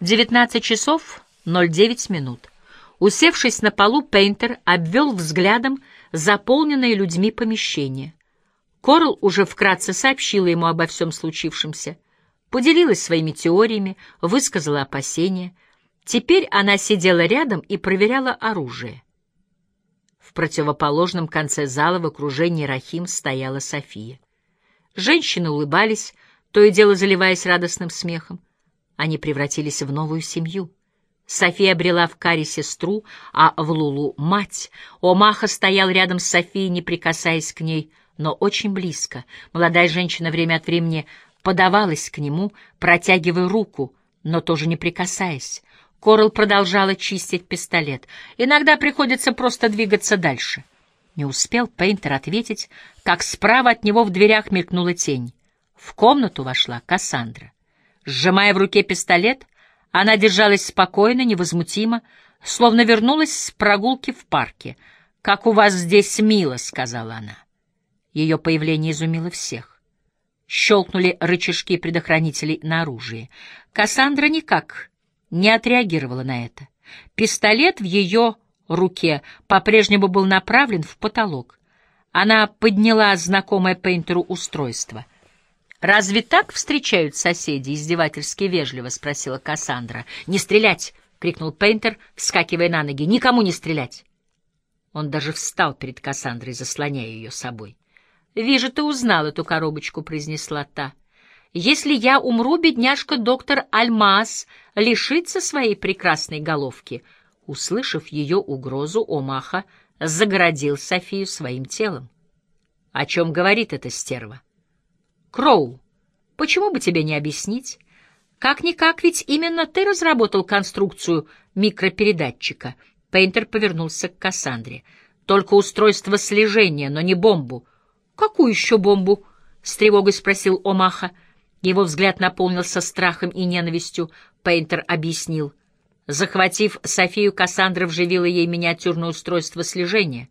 19 часов 09 минут. Усевшись на полу, Пейнтер обвел взглядом заполненное людьми помещение. Корл уже вкратце сообщила ему обо всем случившемся, поделилась своими теориями, высказала опасения. Теперь она сидела рядом и проверяла оружие. В противоположном конце зала в окружении Рахим стояла София. Женщины улыбались, то и дело заливаясь радостным смехом. Они превратились в новую семью. София обрела в Каре сестру, а в Лулу — мать. Омаха стоял рядом с Софией, не прикасаясь к ней, но очень близко. Молодая женщина время от времени подавалась к нему, протягивая руку, но тоже не прикасаясь. Корл продолжала чистить пистолет. Иногда приходится просто двигаться дальше. Не успел Пейнтер ответить, как справа от него в дверях мелькнула тень. В комнату вошла Кассандра. Сжимая в руке пистолет, она держалась спокойно, невозмутимо, словно вернулась с прогулки в парке. «Как у вас здесь мило», — сказала она. Ее появление изумило всех. Щелкнули рычажки предохранителей на оружие. Кассандра никак не отреагировала на это. Пистолет в ее руке по-прежнему был направлен в потолок. Она подняла знакомое Пейнтеру устройство — «Разве так встречают соседи?» — издевательски вежливо спросила Кассандра. «Не стрелять!» — крикнул Пейнтер, вскакивая на ноги. «Никому не стрелять!» Он даже встал перед Кассандрой, заслоняя ее собой. «Вижу, ты узнал эту коробочку», — произнесла та. «Если я умру, бедняжка доктор Альмаз лишится своей прекрасной головки». Услышав ее угрозу, Омаха загородил Софию своим телом. «О чем говорит эта стерва?» Кроу, почему бы тебе не объяснить? Как-никак, ведь именно ты разработал конструкцию микропередатчика. Пейнтер повернулся к Кассандре. Только устройство слежения, но не бомбу. Какую еще бомбу? С тревогой спросил Омаха. Его взгляд наполнился страхом и ненавистью. Пейнтер объяснил. Захватив Софию, Кассандра вживила ей миниатюрное устройство слежения.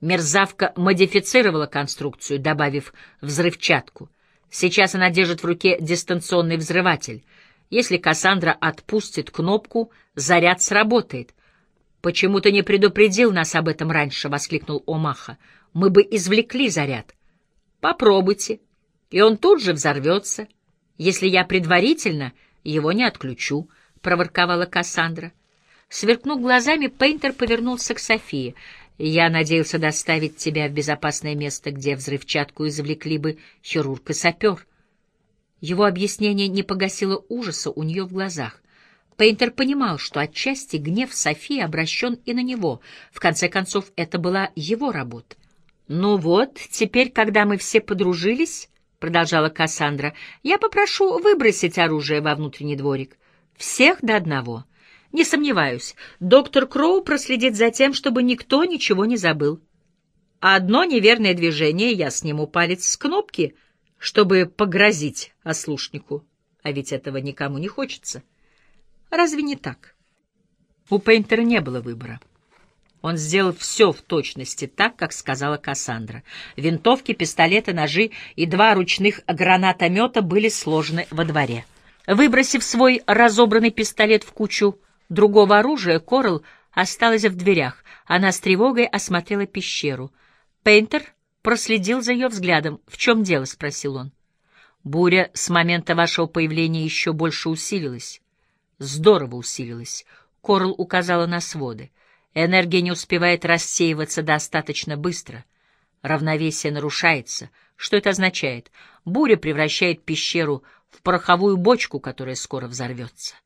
Мерзавка модифицировала конструкцию, добавив взрывчатку. Сейчас она держит в руке дистанционный взрыватель. Если Кассандра отпустит кнопку, заряд сработает. «Почему ты не предупредил нас об этом раньше?» — воскликнул Омаха. «Мы бы извлекли заряд». «Попробуйте, и он тут же взорвется. Если я предварительно его не отключу», — проворковала Кассандра. Сверкнув глазами, Пейнтер повернулся к Софии. Я надеялся доставить тебя в безопасное место, где взрывчатку извлекли бы хирург и сапер. Его объяснение не погасило ужаса у нее в глазах. Пейнтер понимал, что отчасти гнев Софии обращен и на него. В конце концов, это была его работа. «Ну вот, теперь, когда мы все подружились, — продолжала Кассандра, — я попрошу выбросить оружие во внутренний дворик. Всех до одного. Не сомневаюсь, доктор Кроу проследит за тем, чтобы никто ничего не забыл. Одно неверное движение, я сниму палец с кнопки, чтобы погрозить ослушнику. А ведь этого никому не хочется. Разве не так? У Пейнтера не было выбора. Он сделал все в точности так, как сказала Кассандра. Винтовки, пистолеты, ножи и два ручных гранатомета были сложены во дворе. Выбросив свой разобранный пистолет в кучу Другого оружия Корл осталась в дверях. Она с тревогой осмотрела пещеру. Пейнтер проследил за ее взглядом. «В чем дело?» — спросил он. «Буря с момента вашего появления еще больше усилилась». «Здорово усилилась». Корл указала на своды. Энергия не успевает рассеиваться достаточно быстро. Равновесие нарушается. Что это означает? Буря превращает пещеру в пороховую бочку, которая скоро взорвется.